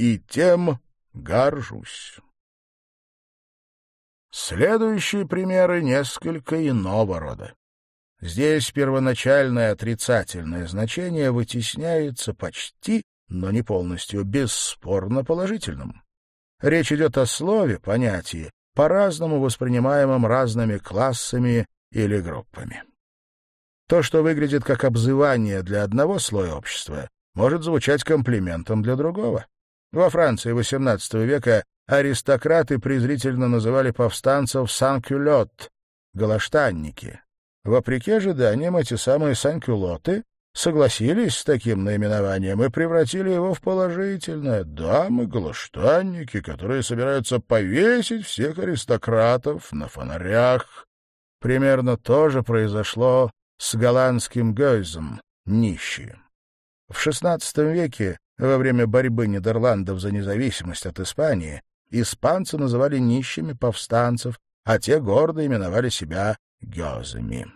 и тем горжусь. Следующие примеры несколько иного рода. Здесь первоначальное отрицательное значение вытесняется почти, но не полностью, бесспорно положительным. Речь идет о слове, понятии, по-разному воспринимаемом разными классами или группами. То, что выглядит как обзывание для одного слоя общества, может звучать комплиментом для другого. Во Франции XVIII века аристократы презрительно называли повстанцев «санкюлот» — «галаштанники». Вопреки ожиданиям, эти самые «санкюлоты» согласились с таким наименованием и превратили его в положительное. Дамы-галаштанники, которые собираются повесить всех аристократов на фонарях. Примерно то же произошло с голландским гойзом, нищие. В XVI веке, во время борьбы Нидерландов за независимость от Испании, испанцы называли нищими повстанцев, а те гордо именовали себя гёзами.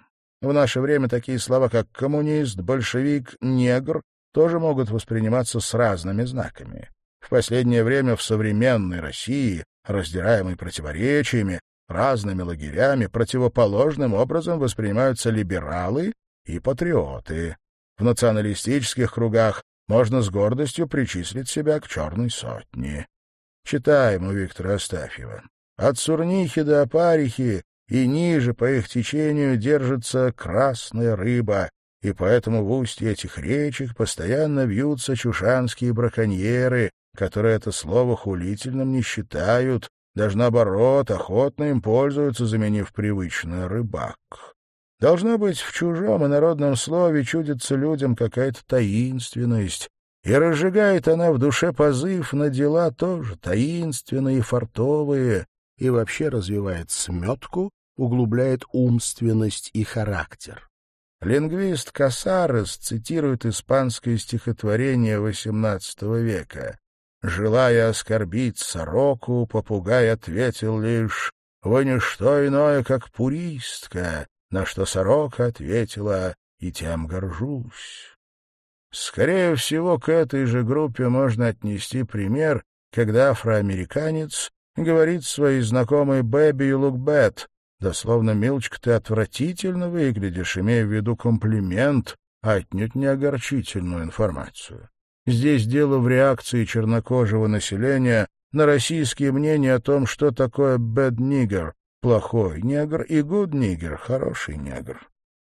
В наше время такие слова, как коммунист, большевик, негр, тоже могут восприниматься с разными знаками. В последнее время в современной России, раздираемой противоречиями, разными лагерями, противоположным образом воспринимаются либералы и патриоты. В националистических кругах можно с гордостью причислить себя к черной сотне. Читаем у Виктора Астафьева. От Сурнихи до Апарихи и ниже по их течению держится красная рыба, и поэтому в устье этих речек постоянно вьются чушанские браконьеры, которые это слово хулительным не считают, даже наоборот, охотно им пользуются, заменив привычное «рыбак». Должно быть, в чужом и народном слове чудится людям какая-то таинственность, и разжигает она в душе позыв на дела тоже таинственные и фартовые, и вообще развивает сметку, углубляет умственность и характер. Лингвист Касарес цитирует испанское стихотворение XVIII века. «Желая оскорбить сороку, попугай ответил лишь «Вы не что иное, как пуристка», на что сорока ответила «И тем горжусь». Скорее всего, к этой же группе можно отнести пример, когда афроамериканец говорит своей знакомой «Бэби, you look bad», дословно «Милочка, ты отвратительно выглядишь», имея в виду комплимент, а отнюдь не огорчительную информацию. Здесь дело в реакции чернокожего населения на российские мнения о том, что такое «bad nigger» — плохой негр, и «good nigger» — хороший негр.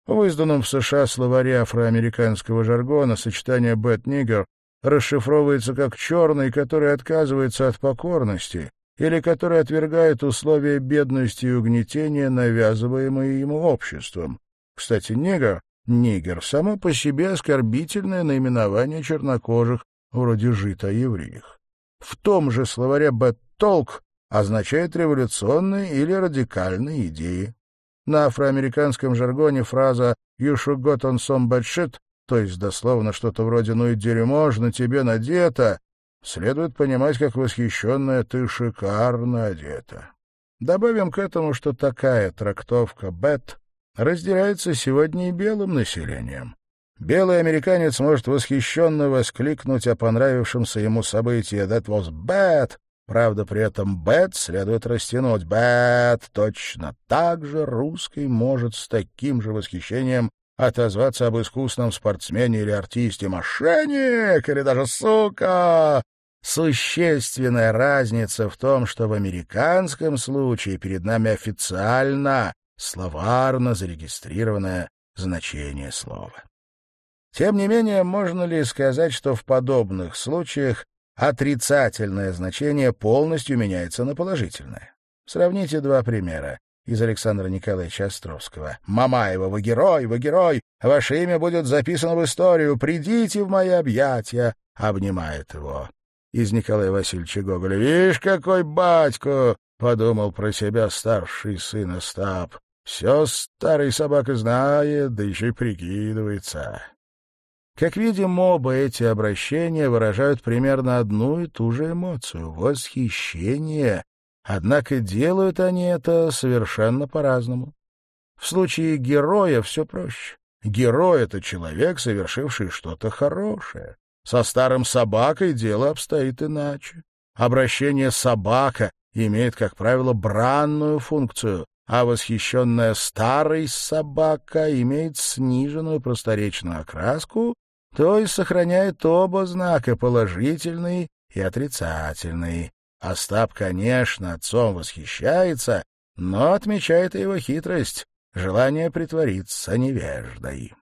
В изданном в США словаре афроамериканского жаргона сочетание «bad nigger» расшифровывается как «черный, который отказывается от покорности», или который отвергает условия бедности и угнетения, навязываемые ему обществом. Кстати, негр, нигер, само по себе оскорбительное наименование чернокожих, вроде жито евреях. В том же словаре «бэттолк» означает революционные или радикальные идеи. На афроамериканском жаргоне фраза «you should got on some bad shit», то есть дословно что-то вроде «ну и дерьмо ж на тебе надето», следует понимать как восхищенная «ты шикарно одета». Добавим к этому, что такая трактовка «бэт» разделяется сегодня и белым населением. Белый американец может восхищенно воскликнуть о понравившемся ему событии «that was bad», правда, при этом «bad» следует растянуть «bad». Точно так же русский может с таким же восхищением отозваться об искусном спортсмене или артисте «мошенник» или даже «сука». Существенная разница в том, что в американском случае перед нами официально, словарно зарегистрированное значение слова. Тем не менее, можно ли сказать, что в подобных случаях отрицательное значение полностью меняется на положительное? Сравните два примера из Александра Николаевича Островского. «Мамаева, вы герой, вы герой! Ваше имя будет записано в историю! Придите в мои объятия!» — обнимает его из Николая Васильевича Гоголя. «Видишь, какой батько!» — подумал про себя старший сын Остап. «Все старый собака знает, да еще и прикидывается». Как видим, оба эти обращения выражают примерно одну и ту же эмоцию — восхищение. Однако делают они это совершенно по-разному. В случае героя все проще. Герой — это человек, совершивший что-то хорошее. Со старым собакой дело обстоит иначе. Обращение «собака» имеет, как правило, бранную функцию, а восхищенная старой собака имеет сниженную просторечную окраску, то есть сохраняет оба знака, положительный и отрицательный. Остап, конечно, отцом восхищается, но отмечает его хитрость, желание притвориться невеждой.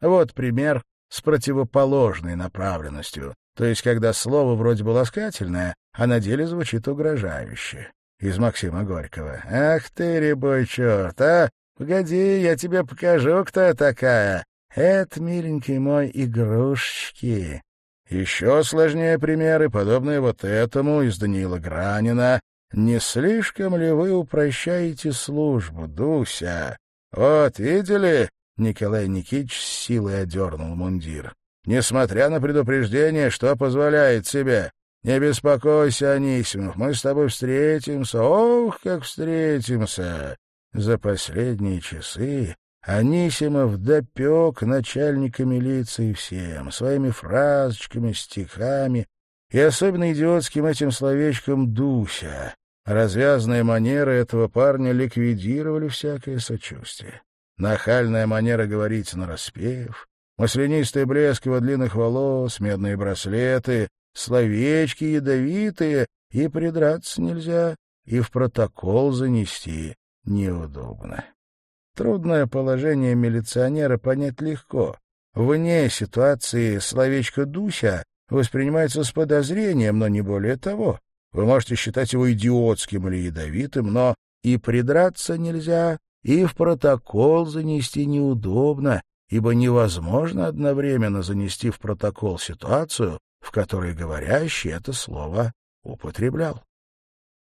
Вот пример с противоположной направленностью, то есть когда слово вроде бы ласкательное, а на деле звучит угрожающе. Из Максима Горького. «Ах ты, рябой черт, а! Погоди, я тебе покажу, кто я такая. Это, миленький мой, игрушечки». Еще сложнее примеры, подобные вот этому, из Даниила Гранина. «Не слишком ли вы упрощаете службу, Дуся? Вот, видели?» Николай Никитич с силой одернул мундир. «Несмотря на предупреждение, что позволяет себе. Не беспокойся, Анисимов, мы с тобой встретимся. Ох, как встретимся!» За последние часы Анисимов допек начальника милиции всем, своими фразочками, стихами и особенно идиотским этим словечком «Дуся». Развязные манеры этого парня ликвидировали всякое сочувствие. Нахальная манера говорить нараспев, маслянистый блеск его длинных волос, медные браслеты, словечки ядовитые, и придраться нельзя, и в протокол занести неудобно. Трудное положение милиционера понять легко. Вне ситуации словечко «Дуся» воспринимается с подозрением, но не более того. Вы можете считать его идиотским или ядовитым, но и придраться нельзя, и в протокол занести неудобно, ибо невозможно одновременно занести в протокол ситуацию, в которой говорящий это слово употреблял.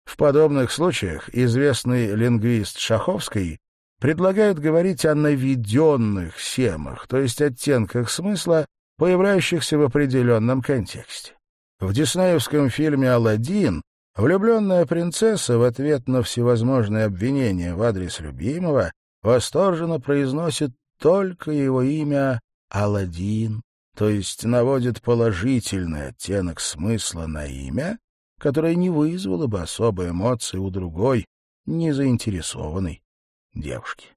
В подобных случаях известный лингвист Шаховский предлагает говорить о наведенных семах, то есть оттенках смысла, появляющихся в определенном контексте. В диснеевском фильме «Аладдин» Влюбленная принцесса в ответ на всевозможные обвинения в адрес любимого восторженно произносит только его имя Аладдин, то есть наводит положительный оттенок смысла на имя, которое не вызвало бы особой эмоции у другой, незаинтересованной девушки.